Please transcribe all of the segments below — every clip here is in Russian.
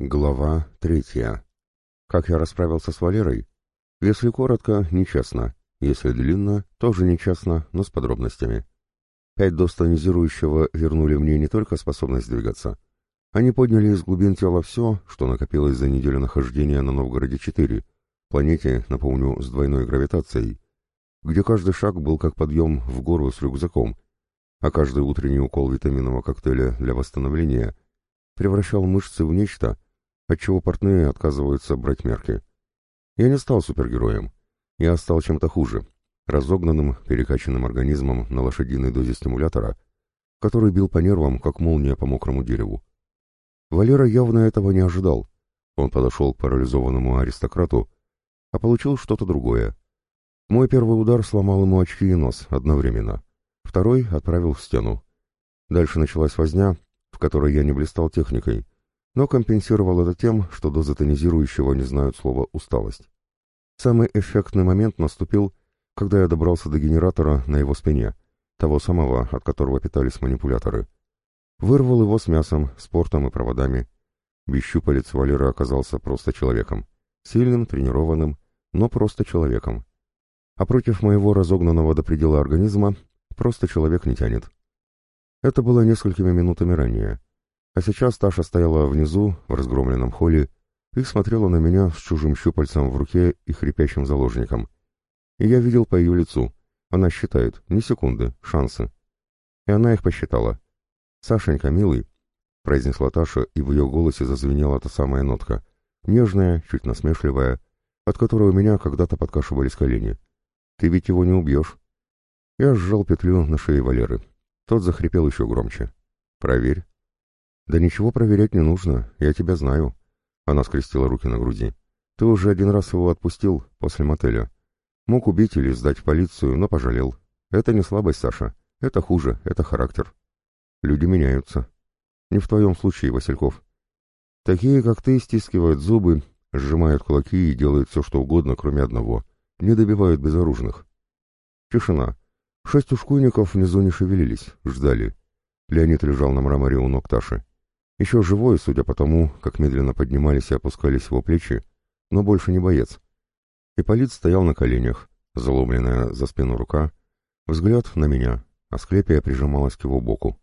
Глава третья. Как я расправился с Валерой? Если коротко, нечестно. Если длинно, тоже нечестно, но с подробностями. Пять доз тонизирующего вернули мне не только способность двигаться. Они подняли из глубин тела все, что накопилось за неделю нахождения на Новгороде-4, планете, напомню, с двойной гравитацией, где каждый шаг был как подъем в гору с рюкзаком, а каждый утренний укол витаминного коктейля для восстановления превращал мышцы в нечто, отчего портные отказываются брать мерки. Я не стал супергероем. Я стал чем-то хуже, разогнанным, перекачанным организмом на лошадиной дозе стимулятора, который бил по нервам, как молния по мокрому дереву. Валера явно этого не ожидал. Он подошел к парализованному аристократу, а получил что-то другое. Мой первый удар сломал ему очки и нос одновременно. Второй отправил в стену. Дальше началась возня, в которой я не блистал техникой, но компенсировал это тем, что дозы тонизирующего не знают слова «усталость». Самый эффектный момент наступил, когда я добрался до генератора на его спине, того самого, от которого питались манипуляторы. Вырвал его с мясом, спортом и проводами. Без щупалец Валера оказался просто человеком. Сильным, тренированным, но просто человеком. А против моего разогнанного до предела организма просто человек не тянет. Это было несколькими минутами ранее. А сейчас Таша стояла внизу, в разгромленном холле, и смотрела на меня с чужим щупальцем в руке и хрипящим заложником. И я видел по ее лицу. Она считает, ни секунды, шансы. И она их посчитала. «Сашенька, милый», — произнесла Таша, и в ее голосе зазвенела та самая нотка, нежная, чуть насмешливая, от которой у меня когда-то подкашивались колени. «Ты ведь его не убьешь». Я сжал петлю на шее Валеры. Тот захрипел еще громче. «Проверь». «Да ничего проверять не нужно, я тебя знаю». Она скрестила руки на груди. «Ты уже один раз его отпустил после мотеля. Мог убить или сдать в полицию, но пожалел. Это не слабость, Саша. Это хуже, это характер. Люди меняются. Не в твоем случае, Васильков. Такие, как ты, стискивают зубы, сжимают кулаки и делают все, что угодно, кроме одного. Не добивают безоружных. Тишина. Шесть ушкуйников внизу не шевелились, ждали. Леонид лежал на мраморе у ног Таши. Еще живой, судя по тому, как медленно поднимались и опускались его плечи, но больше не боец. Ипполит стоял на коленях, заломленная за спину рука, взгляд на меня, а Склепия прижималась к его боку.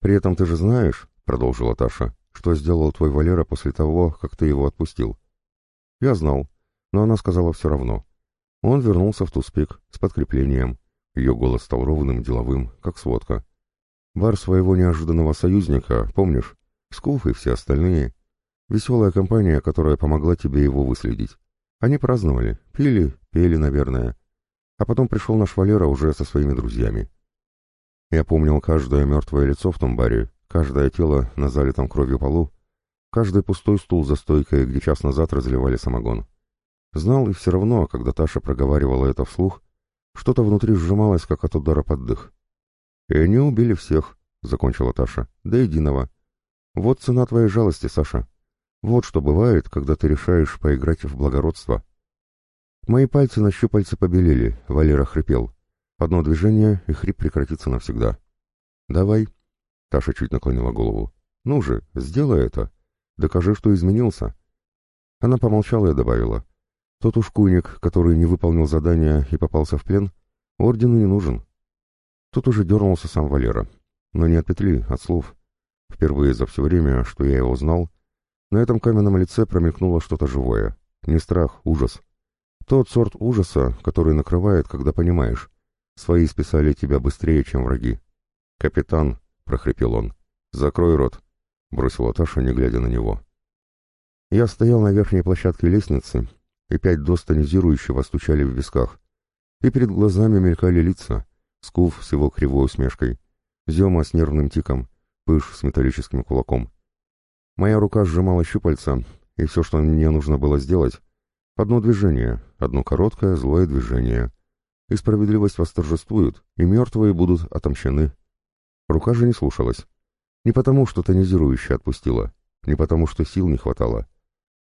«При этом ты же знаешь, — продолжила Таша, — что сделал твой Валера после того, как ты его отпустил?» «Я знал, но она сказала все равно. Он вернулся в Туспик с подкреплением. Ее голос стал ровным, деловым, как сводка. Бар своего неожиданного союзника, помнишь? Скуф и все остальные. Веселая компания, которая помогла тебе его выследить. Они праздновали, пили, пели, наверное. А потом пришел наш Валера уже со своими друзьями. Я помнил каждое мертвое лицо в том баре, каждое тело на залитом кровью полу, каждый пустой стул за стойкой, где час назад разливали самогон. Знал и все равно, когда Таша проговаривала это вслух, что-то внутри сжималось, как от удара под дых. «И они убили всех», — закончила Таша, — «до единого. Вот цена твоей жалости, Саша. Вот что бывает, когда ты решаешь поиграть в благородство». Мои пальцы на щупальце побелели, Валера хрипел. Одно движение, и хрип прекратится навсегда. «Давай», — Таша чуть наклонила голову. «Ну же, сделай это. Докажи, что изменился». Она помолчала и добавила. «Тот ушкуйник, который не выполнил задание и попался в плен, ордену не нужен. Тут уже дернулся сам Валера. Но не от петли, от слов. Впервые за все время, что я его знал, на этом каменном лице промелькнуло что-то живое. Не страх, ужас. Тот сорт ужаса, который накрывает, когда понимаешь. Свои списали тебя быстрее, чем враги. «Капитан», — прохрипел он, — «закрой рот», — бросила Таша, не глядя на него. Я стоял на верхней площадке лестницы, и пять доз тонизирующего стучали в висках, и перед глазами мелькали лица, Скуф с его кривой усмешкой, Зема с нервным тиком, Пыш с металлическим кулаком. Моя рука сжимала щупальца, и все, что мне нужно было сделать, одно движение, одно короткое злое движение. И справедливость восторжествует, и мертвые будут отомщены. Рука же не слушалась. Не потому, что тонизирующая отпустила, не потому, что сил не хватало,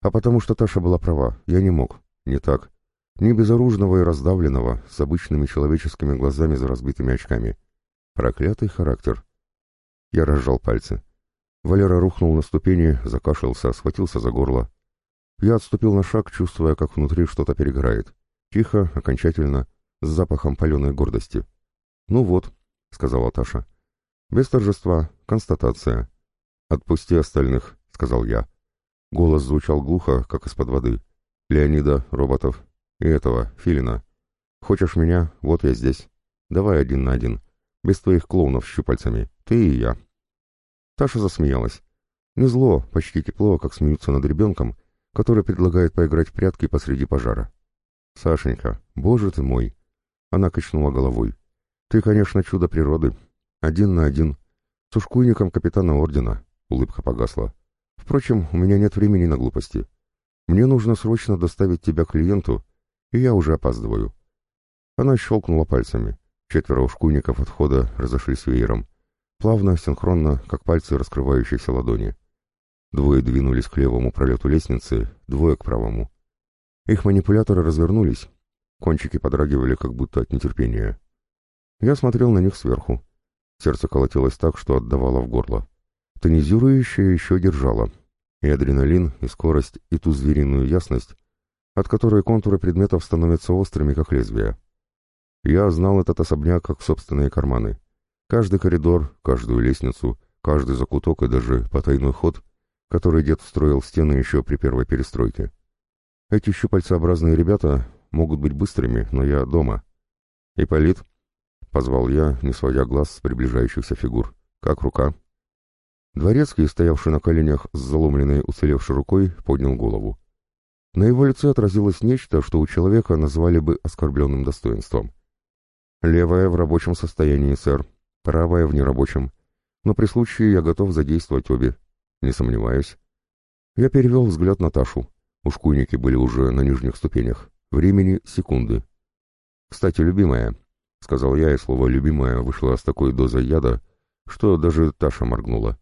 а потому, что Таша была права, я не мог, не так ни безоружного и раздавленного, с обычными человеческими глазами за разбитыми очками. Проклятый характер. Я разжал пальцы. Валера рухнул на ступени, закашлялся, схватился за горло. Я отступил на шаг, чувствуя, как внутри что-то перегорает. Тихо, окончательно, с запахом паленой гордости. «Ну вот», — сказала Таша. «Без торжества, констатация». «Отпусти остальных», — сказал я. Голос звучал глухо, как из-под воды. «Леонида, роботов и этого, Филина. Хочешь меня? Вот я здесь. Давай один на один. Без твоих клоунов с щупальцами. Ты и я». Таша засмеялась. Не зло, почти тепло, как смеются над ребенком, который предлагает поиграть в прятки посреди пожара. «Сашенька, боже ты мой!» Она качнула головой. «Ты, конечно, чудо природы. Один на один. С ушкуйником капитана ордена». Улыбка погасла. «Впрочем, у меня нет времени на глупости. Мне нужно срочно доставить тебя клиенту, и я уже опаздываю». Она щелкнула пальцами. Четверо ушкуйников от входа разошлись веером. Плавно, синхронно, как пальцы раскрывающейся ладони. Двое двинулись к левому пролету лестницы, двое к правому. Их манипуляторы развернулись. Кончики подрагивали, как будто от нетерпения. Я смотрел на них сверху. Сердце колотилось так, что отдавало в горло. Тонизирующее еще держало. И адреналин, и скорость, и ту звериную ясность, от которой контуры предметов становятся острыми, как лезвия. Я знал этот особняк как собственные карманы. Каждый коридор, каждую лестницу, каждый закуток и даже потайной ход, который дед встроил в стены еще при первой перестройке. Эти щупальцеобразные ребята могут быть быстрыми, но я дома. «Ипполит», — позвал я, не сводя глаз с приближающихся фигур. «Как рука?» Дворецкий, стоявший на коленях с заломленной уцелевшей рукой, поднял голову. На его лице отразилось нечто, что у человека назвали бы оскорбленным достоинством. «Левая в рабочем состоянии, сэр», правая в нерабочем. Но при случае я готов задействовать обе. Не сомневаюсь. Я перевел взгляд на Ташу. Ушкуйники были уже на нижних ступенях. Времени — секунды. «Кстати, любимая», — сказал я, и слово «любимая» вышло с такой дозой яда, что даже Таша моргнула.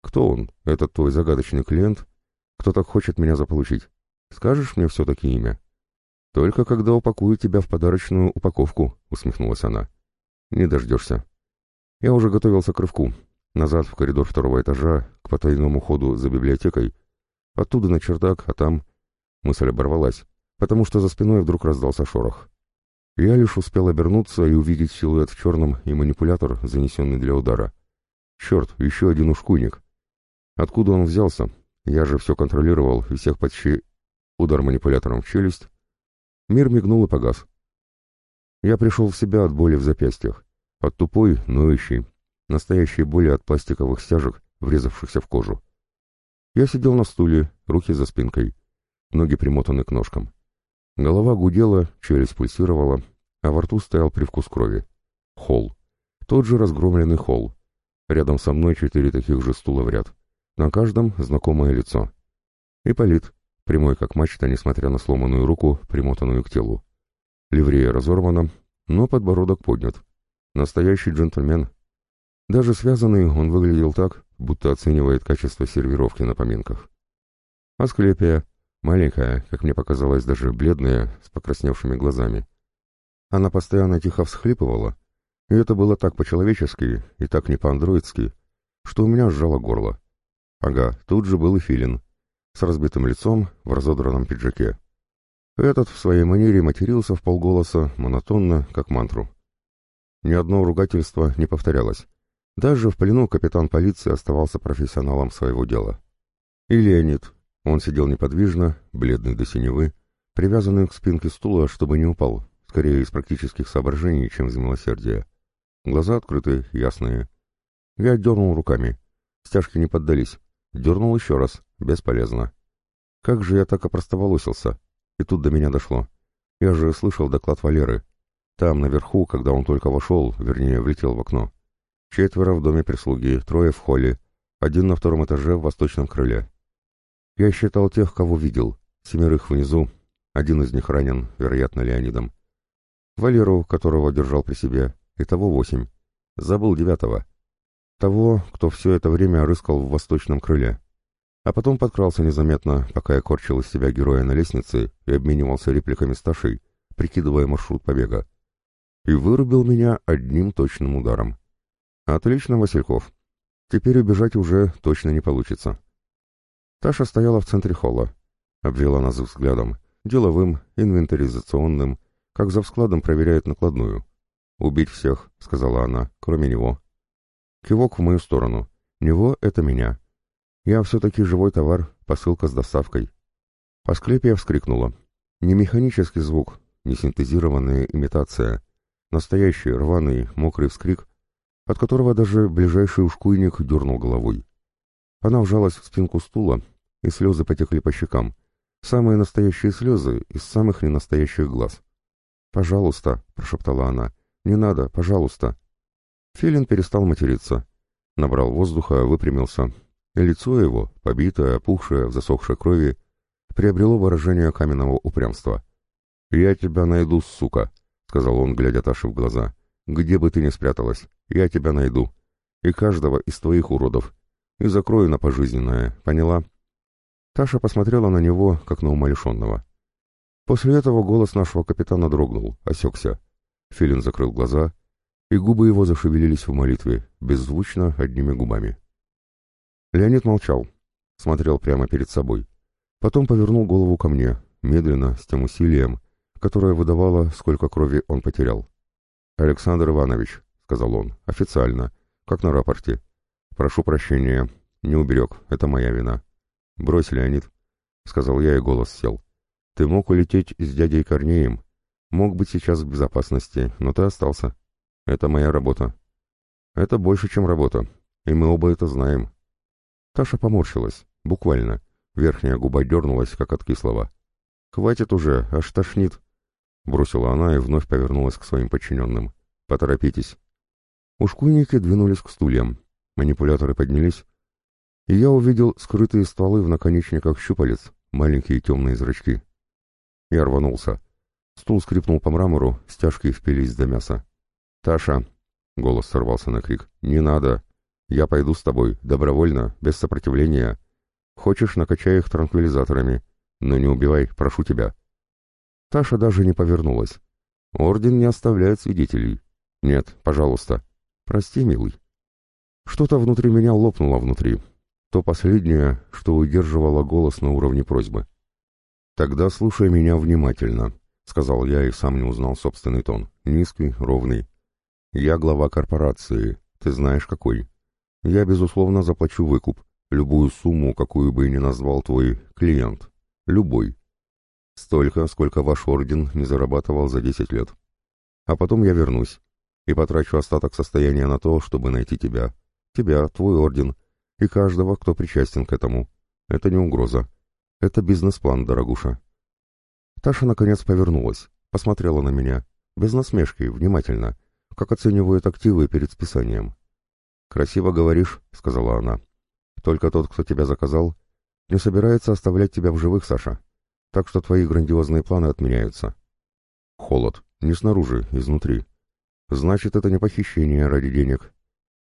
«Кто он, этот твой загадочный клиент? Кто так хочет меня заполучить? Скажешь мне все-таки имя?» «Только когда упакую тебя в подарочную упаковку», — усмехнулась она. «Не дождешься». Я уже готовился к рывку. Назад в коридор второго этажа, к потайному ходу за библиотекой. Оттуда на чердак, а там... Мысль оборвалась, потому что за спиной вдруг раздался шорох. Я лишь успел обернуться и увидеть силуэт в черном и манипулятор, занесенный для удара. Черт, еще один ушкуйник. Откуда он взялся? Я же все контролировал, и всех почти... Удар манипулятором в челюсть. Мир мигнул и погас. Я пришел в себя от боли в запястьях. От тупой, ноющей, настоящей боли от пластиковых стяжек, врезавшихся в кожу. Я сидел на стуле, руки за спинкой, ноги примотаны к ножкам. Голова гудела, челюсть пульсировала, а во рту стоял привкус крови. Холл. Тот же разгромленный холл. Рядом со мной четыре таких же стула в ряд. На каждом знакомое лицо. Ипполит, прямой как мачта, несмотря на сломанную руку, примотанную к телу. Ливрея разорвана, но подбородок поднят. Настоящий джентльмен. Даже связанный он выглядел так, будто оценивает качество сервировки на поминках. Асклепия, маленькая, как мне показалось, даже бледная, с покрасневшими глазами. Она постоянно тихо всхлипывала, и это было так по-человечески и так не по-андроидски, что у меня сжало горло. Ага, тут же был и Филин, с разбитым лицом, в разодранном пиджаке. Этот в своей манере матерился в полголоса, монотонно, как мантру. Ни одно ругательство не повторялось. Даже в плену капитан полиции оставался профессионалом своего дела. И Леонид. Он сидел неподвижно, бледный до синевы, привязанный к спинке стула, чтобы не упал, скорее из практических соображений, чем из милосердия. Глаза открыты, ясные. Я дернул руками. Стяжки не поддались. Дернул еще раз. Бесполезно. Как же я так опростоволосился? И тут до меня дошло. Я же слышал доклад Валеры. Там, наверху, когда он только вошел, вернее, влетел в окно. Четверо в доме прислуги, трое в холле, один на втором этаже в восточном крыле. Я считал тех, кого видел, семерых внизу, один из них ранен, вероятно, Леонидом. Валеру, которого держал при себе, и того восемь. Забыл девятого. Того, кто все это время рыскал в восточном крыле. А потом подкрался незаметно, пока я корчил из себя героя на лестнице и обменивался репликами с Ташей, прикидывая маршрут побега и вырубил меня одним точным ударом. Отлично, Васильков. Теперь убежать уже точно не получится. Таша стояла в центре холла, обвела нас взглядом, деловым, инвентаризационным, как за складом проверяет накладную. «Убить всех», — сказала она, — «кроме него». Кивок в мою сторону. «Него — это меня. Я все-таки живой товар, посылка с доставкой». Асклепия вскрикнула. Не механический звук, не синтезированная имитация. Настоящий, рваный, мокрый вскрик, от которого даже ближайший ушкуйник дернул головой. Она вжалась в спинку стула, и слезы потекли по щекам. Самые настоящие слезы из самых ненастоящих глаз. «Пожалуйста», — прошептала она, — «не надо, пожалуйста». Филин перестал материться. Набрал воздуха, выпрямился. И лицо его, побитое, опухшее, в засохшей крови, приобрело выражение каменного упрямства. «Я тебя найду, сука», — сказал он, глядя Таше в глаза. «Где бы ты ни спряталась, я тебя найду. И каждого из твоих уродов. И закрою на пожизненное, поняла?» Таша посмотрела на него, как на умалишенного. После этого голос нашего капитана дрогнул, осекся. Филин закрыл глаза, и губы его зашевелились в молитве, беззвучно, одними губами. Леонид молчал, смотрел прямо перед собой. Потом повернул голову ко мне, медленно, с тем усилием, которое выдавало, сколько крови он потерял. «Александр Иванович», — сказал он, — «официально, как на рапорте. Прошу прощения, не уберег, это моя вина». «Брось, Леонид», — сказал я, и голос сел. «Ты мог улететь с дядей Корнеем, мог быть сейчас в безопасности, но ты остался. Это моя работа». «Это больше, чем работа, и мы оба это знаем». Таша поморщилась, буквально. Верхняя губа дернулась, как от кислого. «Хватит уже, аж тошнит!» Бросила она и вновь повернулась к своим подчиненным. «Поторопитесь!» Ушкуйники двинулись к стульям. Манипуляторы поднялись, и я увидел скрытые стволы в наконечниках щупалец, маленькие темные зрачки. Я рванулся. Стул скрипнул по мрамору, стяжки впились до мяса. «Таша!» — голос сорвался на крик. «Не надо! Я пойду с тобой, добровольно, без сопротивления. Хочешь, накачай их транквилизаторами. Но не убивай, прошу тебя». Таша даже не повернулась. Орден не оставляет свидетелей. «Нет, пожалуйста. Прости, милый». Что-то внутри меня лопнуло внутри. То последнее, что удерживало голос на уровне просьбы. «Тогда слушай меня внимательно», — сказал я и сам не узнал собственный тон. Низкий, ровный. «Я глава корпорации. Ты знаешь, какой. Я, безусловно, заплачу выкуп. Любую сумму, какую бы ни назвал твой клиент. Любой. Столько, сколько ваш орден не зарабатывал за десять лет. А потом я вернусь и потрачу остаток состояния на то, чтобы найти тебя. Тебя, твой орден и каждого, кто причастен к этому. Это не угроза. Это бизнес-план, дорогуша. Таша наконец повернулась, посмотрела на меня, без насмешки, внимательно, как оценивают активы перед списанием. «Красиво говоришь», — сказала она. Только тот, кто тебя заказал, не собирается оставлять тебя в живых, Саша. Так что твои грандиозные планы отменяются. Холод. Не снаружи, изнутри. Значит, это не похищение ради денег.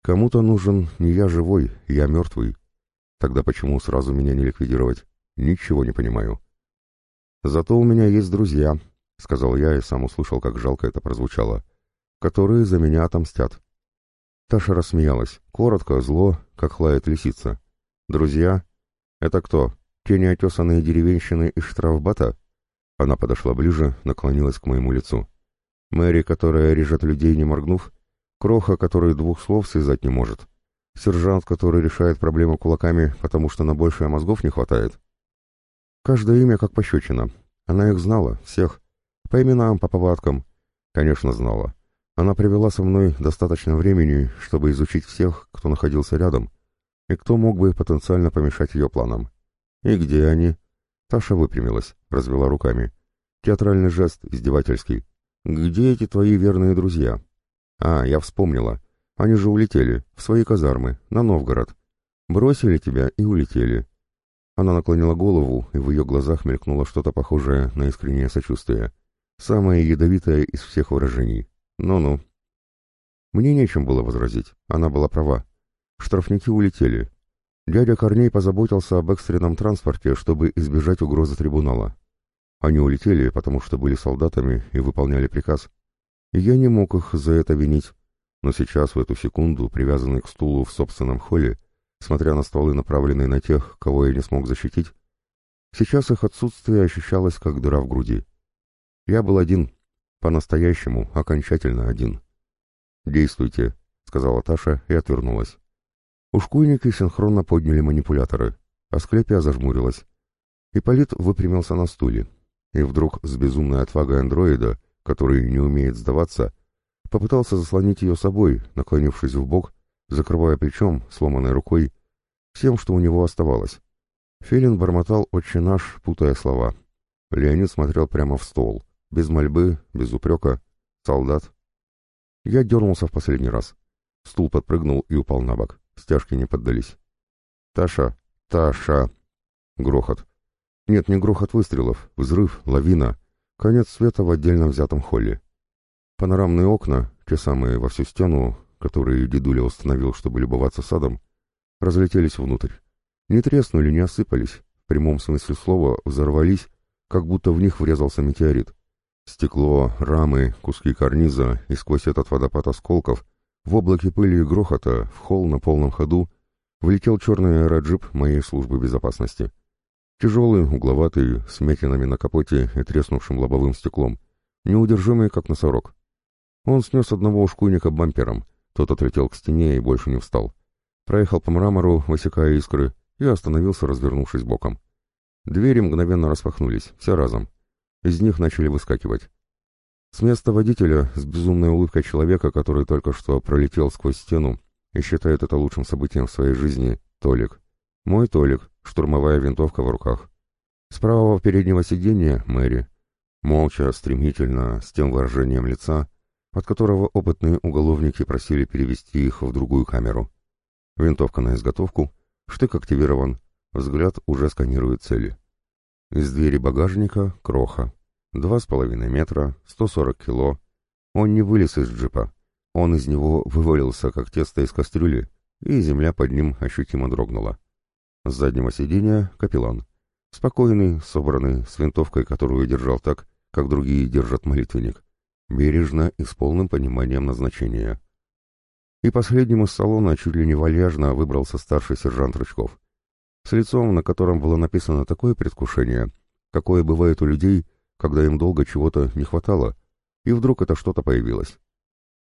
Кому-то нужен не я живой, я мертвый. Тогда почему сразу меня не ликвидировать? Ничего не понимаю. Зато у меня есть друзья, — сказал я и сам услышал, как жалко это прозвучало, — которые за меня отомстят. Таша рассмеялась, коротко, зло, как лает лисица. «Друзья? Это кто? Те неотесанные деревенщины из штрафбата?» Она подошла ближе, наклонилась к моему лицу. «Мэри, которая режет людей, не моргнув? Кроха, который двух слов связать не может? Сержант, который решает проблемы кулаками, потому что на большее мозгов не хватает?» Каждое имя как пощечина. Она их знала, всех. По именам, по повадкам. Конечно, знала. Она привела со мной достаточно времени, чтобы изучить всех, кто находился рядом, и кто мог бы потенциально помешать ее планам. И где они? Таша выпрямилась, развела руками. Театральный жест, издевательский. Где эти твои верные друзья? А, я вспомнила. Они же улетели, в свои казармы, на Новгород. Бросили тебя и улетели. Она наклонила голову, и в ее глазах мелькнуло что-то похожее на искреннее сочувствие. Самое ядовитое из всех выражений. Ну-ну. Мне нечем было возразить, она была права. Штрафники улетели. Дядя Корней позаботился об экстренном транспорте, чтобы избежать угрозы трибунала. Они улетели, потому что были солдатами и выполняли приказ. я не мог их за это винить. Но сейчас, в эту секунду, привязанный к стулу в собственном холле, смотря на стволы, направленные на тех, кого я не смог защитить, сейчас их отсутствие ощущалось как дыра в груди. Я был один, по-настоящему, окончательно один. «Действуйте», — сказала Таша и отвернулась. Ушкуйники синхронно подняли манипуляторы. Асклепия зажмурилась. Ипполит выпрямился на стуле. И вдруг с безумной отвагой андроида, который не умеет сдаваться, попытался заслонить ее собой, наклонившись в бок, закрывая плечом, сломанной рукой, всем, что у него оставалось. Филин бормотал «Отче наш», путая слова. Леонид смотрел прямо в стол, без мольбы, без упрека. «Солдат». Я дернулся в последний раз. Стул подпрыгнул и упал на бок. Стяжки не поддались. «Таша! Таша!» Грохот. Нет, не грохот выстрелов, взрыв, лавина. Конец света в отдельно взятом холле. Панорамные окна, те самые во всю стену, которые дедуля установил, чтобы любоваться садом, разлетелись внутрь. Не треснули, не осыпались, в прямом смысле слова взорвались, как будто в них врезался метеорит. Стекло, рамы, куски карниза и сквозь этот водопад осколков в облаке пыли и грохота, в холл на полном ходу, влетел черный аэроджип моей службы безопасности. Тяжелый, угловатый, с метинами на капоте и треснувшим лобовым стеклом, неудержимый, как носорог. Он снес одного ушкуйника бампером, тот отлетел к стене и больше не встал. Проехал по мрамору, высекая искры, и остановился, развернувшись боком. Двери мгновенно распахнулись, все разом. Из них начали выскакивать. С места водителя, с безумной улыбкой человека, который только что пролетел сквозь стену и считает это лучшим событием в своей жизни, Толик. Мой Толик, штурмовая винтовка в руках. С правого переднего сиденья Мэри. Молча, стремительно, с тем выражением лица, от которого опытные уголовники просили перевести их в другую камеру. Винтовка на изготовку, штык активирован, взгляд уже сканирует цели. Из двери багажника — кроха. Два с половиной метра, 140 кило. Он не вылез из джипа. Он из него вывалился, как тесто из кастрюли, и земля под ним ощутимо дрогнула. С заднего сиденья — капеллан. Спокойный, собранный, с винтовкой, которую держал так, как другие держат молитвенник. Бережно и с полным пониманием назначения. И последним из салона чуть ли не вальяжно выбрался старший сержант Рычков. С лицом, на котором было написано такое предвкушение, какое бывает у людей, когда им долго чего-то не хватало, и вдруг это что-то появилось.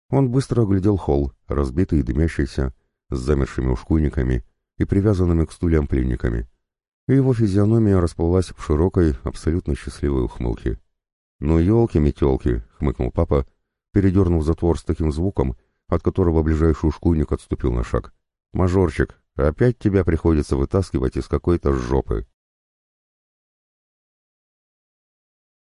Он быстро оглядел холл, разбитый и дымящийся, с замершими ушкуйниками и привязанными к стульям пленниками, и его физиономия расплылась в широкой, абсолютно счастливой ухмылке. «Ну, елки-метелки!» — хмыкнул папа, передернув затвор с таким звуком, от которого ближайший ушкуйник отступил на шаг. «Мажорчик, опять тебя приходится вытаскивать из какой-то жопы!»